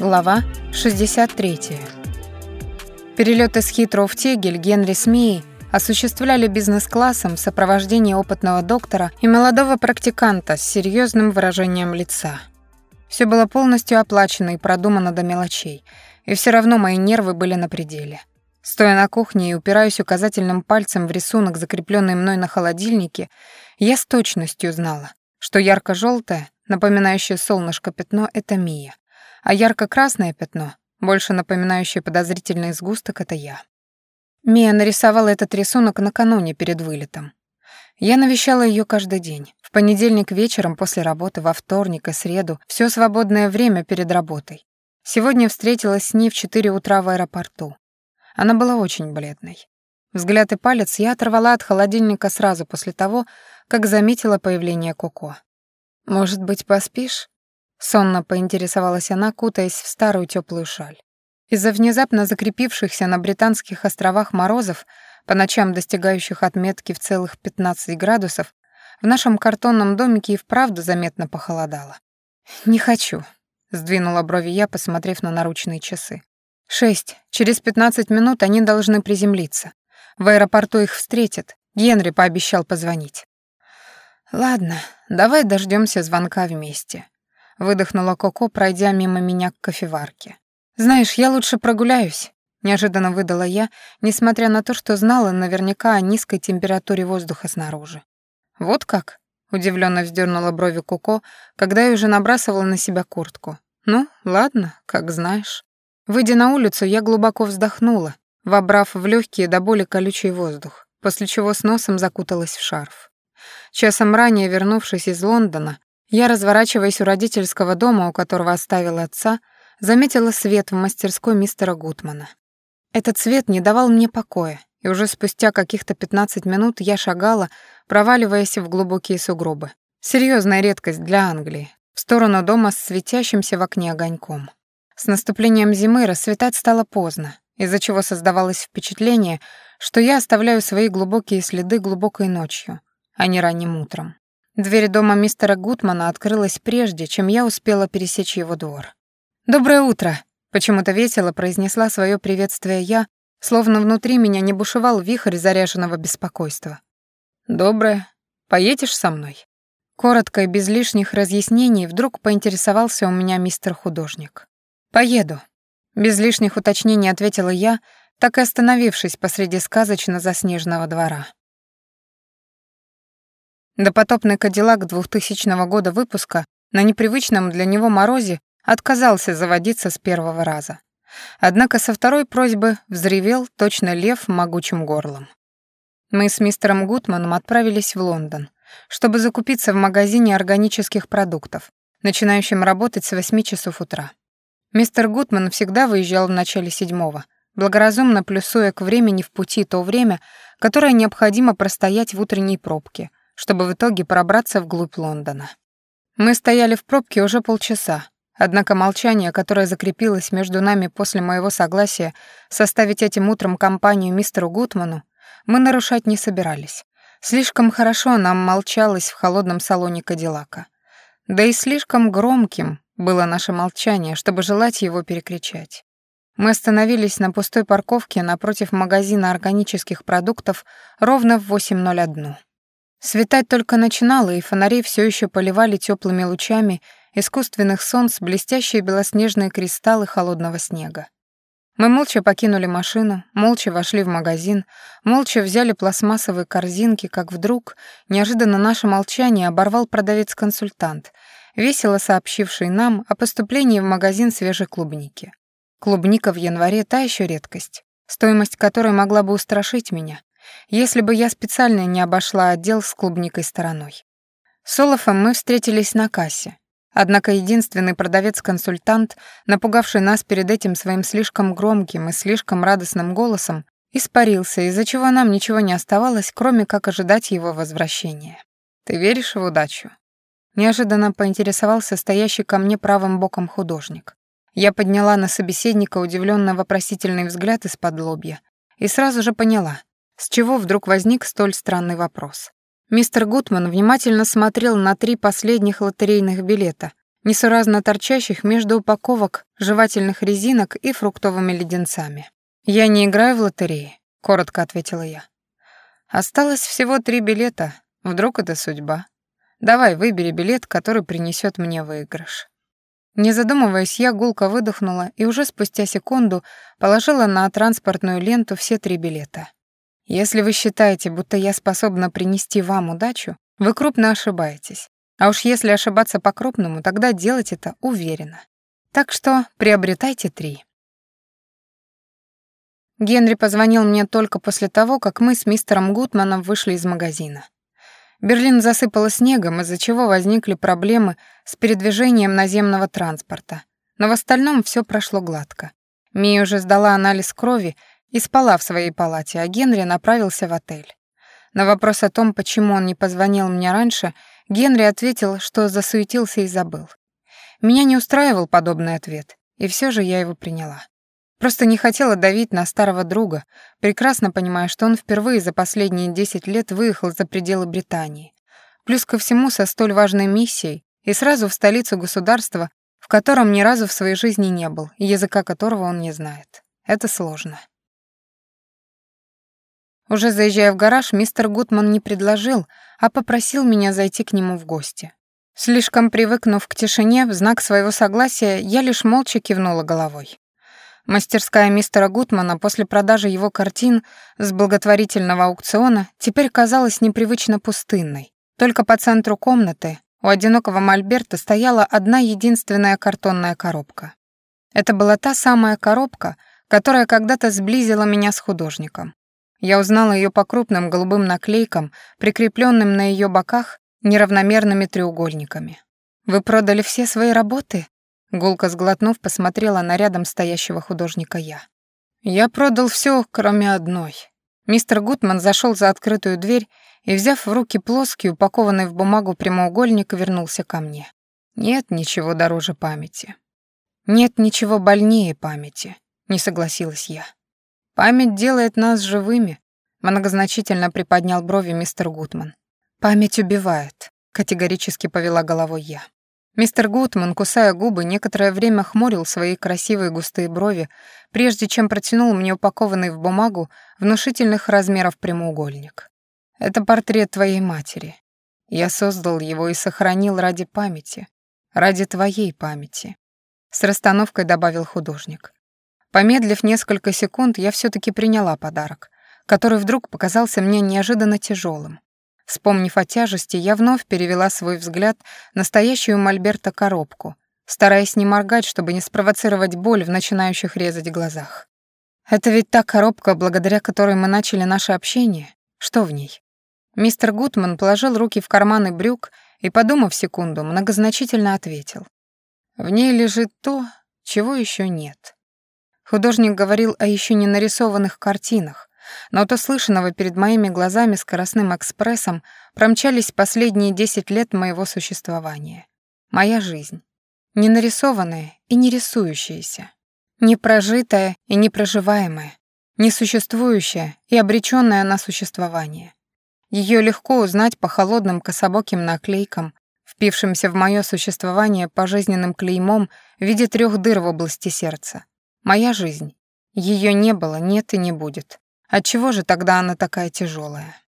Глава 63. Перелет из Хитроу в Тегель Генри с Мией осуществляли бизнес-классом в сопровождении опытного доктора и молодого практиканта с серьезным выражением лица. Все было полностью оплачено и продумано до мелочей, и все равно мои нервы были на пределе. Стоя на кухне и упираясь указательным пальцем в рисунок, закрепленный мной на холодильнике, я с точностью знала, что ярко желтое напоминающее солнышко пятно — это Мия а ярко-красное пятно, больше напоминающее подозрительный сгусток, это я. Мия нарисовала этот рисунок накануне перед вылетом. Я навещала ее каждый день. В понедельник вечером после работы, во вторник и среду, все свободное время перед работой. Сегодня встретилась с ней в 4 утра в аэропорту. Она была очень бледной. Взгляд и палец я оторвала от холодильника сразу после того, как заметила появление Коко. «Может быть, поспишь?» Сонно поинтересовалась она, кутаясь в старую теплую шаль. Из-за внезапно закрепившихся на британских островах морозов, по ночам достигающих отметки в целых 15 градусов, в нашем картонном домике и вправду заметно похолодало. «Не хочу», — сдвинула брови я, посмотрев на наручные часы. «Шесть. Через 15 минут они должны приземлиться. В аэропорту их встретят. Генри пообещал позвонить». «Ладно, давай дождемся звонка вместе», выдохнула Коко, пройдя мимо меня к кофеварке. Знаешь, я лучше прогуляюсь, неожиданно выдала я, несмотря на то, что знала наверняка о низкой температуре воздуха снаружи. Вот как? удивленно вздернула брови Коко, когда я уже набрасывала на себя куртку. Ну, ладно, как знаешь. Выйдя на улицу, я глубоко вздохнула, вобрав в легкие до боли колючий воздух, после чего с носом закуталась в шарф. Часом ранее, вернувшись из Лондона, я, разворачиваясь у родительского дома, у которого оставила отца, заметила свет в мастерской мистера Гутмана. Этот свет не давал мне покоя, и уже спустя каких-то 15 минут я шагала, проваливаясь в глубокие сугробы. Серьезная редкость для Англии, в сторону дома с светящимся в окне огоньком. С наступлением зимы рассветать стало поздно, из-за чего создавалось впечатление, что я оставляю свои глубокие следы глубокой ночью, а не ранним утром. Дверь дома мистера Гутмана открылась прежде, чем я успела пересечь его двор. «Доброе утро!» — почему-то весело произнесла свое приветствие я, словно внутри меня не бушевал вихрь заряженного беспокойства. «Доброе. Поедешь со мной?» Коротко и без лишних разъяснений вдруг поинтересовался у меня мистер-художник. «Поеду». Без лишних уточнений ответила я, так и остановившись посреди сказочно заснеженного двора. Допотопный Кадиллак 2000 года выпуска на непривычном для него морозе отказался заводиться с первого раза. Однако со второй просьбы взревел точно лев могучим горлом. Мы с мистером Гутманом отправились в Лондон, чтобы закупиться в магазине органических продуктов, начинающем работать с 8 часов утра. Мистер Гутман всегда выезжал в начале седьмого, благоразумно плюсуя к времени в пути то время, которое необходимо простоять в утренней пробке — чтобы в итоге пробраться вглубь Лондона. Мы стояли в пробке уже полчаса, однако молчание, которое закрепилось между нами после моего согласия составить этим утром компанию мистеру Гутману, мы нарушать не собирались. Слишком хорошо нам молчалось в холодном салоне Кадиллака. Да и слишком громким было наше молчание, чтобы желать его перекричать. Мы остановились на пустой парковке напротив магазина органических продуктов ровно в 8.01. Светать только начинало, и фонари все еще поливали теплыми лучами искусственных солнц блестящие белоснежные кристаллы холодного снега. Мы молча покинули машину, молча вошли в магазин, молча взяли пластмассовые корзинки, как вдруг, неожиданно наше молчание оборвал продавец-консультант, весело сообщивший нам о поступлении в магазин свежей клубники. Клубника в январе — та еще редкость, стоимость которой могла бы устрашить меня, если бы я специально не обошла отдел с клубникой стороной. С Олафом мы встретились на кассе. Однако единственный продавец-консультант, напугавший нас перед этим своим слишком громким и слишком радостным голосом, испарился, из-за чего нам ничего не оставалось, кроме как ожидать его возвращения. «Ты веришь в удачу?» Неожиданно поинтересовался стоящий ко мне правым боком художник. Я подняла на собеседника удивленно вопросительный взгляд из-под лобья и сразу же поняла, с чего вдруг возник столь странный вопрос? Мистер Гутман внимательно смотрел на три последних лотерейных билета, несуразно торчащих между упаковок жевательных резинок и фруктовыми леденцами. «Я не играю в лотереи», — коротко ответила я. «Осталось всего три билета. Вдруг это судьба. Давай, выбери билет, который принесет мне выигрыш». Не задумываясь, я гулко выдохнула и уже спустя секунду положила на транспортную ленту все три билета. Если вы считаете, будто я способна принести вам удачу, вы крупно ошибаетесь. А уж если ошибаться по-крупному, тогда делать это уверенно. Так что приобретайте три. Генри позвонил мне только после того, как мы с мистером Гутманом вышли из магазина. Берлин засыпало снегом, из-за чего возникли проблемы с передвижением наземного транспорта. Но в остальном все прошло гладко. Мия уже сдала анализ крови и спала в своей палате, а Генри направился в отель. На вопрос о том, почему он не позвонил мне раньше, Генри ответил, что засуетился и забыл. Меня не устраивал подобный ответ, и все же я его приняла. Просто не хотела давить на старого друга, прекрасно понимая, что он впервые за последние 10 лет выехал за пределы Британии. Плюс ко всему со столь важной миссией и сразу в столицу государства, в котором ни разу в своей жизни не был, языка которого он не знает. Это сложно. Уже заезжая в гараж, мистер Гутман не предложил, а попросил меня зайти к нему в гости. Слишком привыкнув к тишине, в знак своего согласия, я лишь молча кивнула головой. Мастерская мистера Гутмана после продажи его картин с благотворительного аукциона теперь казалась непривычно пустынной. Только по центру комнаты у одинокого мольберта стояла одна единственная картонная коробка. Это была та самая коробка, которая когда-то сблизила меня с художником. Я узнала ее по крупным голубым наклейкам, прикрепленным на ее боках неравномерными треугольниками. «Вы продали все свои работы?» Гулко сглотнув, посмотрела на рядом стоящего художника я. «Я продал все, кроме одной». Мистер Гутман зашел за открытую дверь и, взяв в руки плоский, упакованный в бумагу прямоугольник, вернулся ко мне. «Нет ничего дороже памяти». «Нет ничего больнее памяти», — не согласилась я. «Память делает нас живыми», — многозначительно приподнял брови мистер Гутман. «Память убивает», — категорически повела головой я. Мистер Гутман, кусая губы, некоторое время хмурил свои красивые густые брови, прежде чем протянул мне упакованный в бумагу внушительных размеров прямоугольник. «Это портрет твоей матери. Я создал его и сохранил ради памяти, ради твоей памяти», — с расстановкой добавил художник. Помедлив несколько секунд, я все таки приняла подарок, который вдруг показался мне неожиданно тяжелым. Вспомнив о тяжести, я вновь перевела свой взгляд на стоящую мольберта коробку, стараясь не моргать, чтобы не спровоцировать боль в начинающих резать глазах. Это ведь та коробка, благодаря которой мы начали наше общение. Что в ней? Мистер Гутман положил руки в карманы брюк и, подумав секунду, многозначительно ответил. В ней лежит то, чего еще нет. Художник говорил о еще не нарисованных картинах, но от услышанного перед моими глазами скоростным экспрессом промчались последние десять лет моего существования. Моя жизнь. Не нарисованная и не рисующаяся. Не прожитая и не проживаемая. Не существующая и обречённая на существование. Ее легко узнать по холодным кособоким наклейкам, впившимся в мое существование пожизненным клеймом в виде трех дыр в области сердца. Моя жизнь. Ее не было, нет и не будет. Отчего же тогда она такая тяжелая?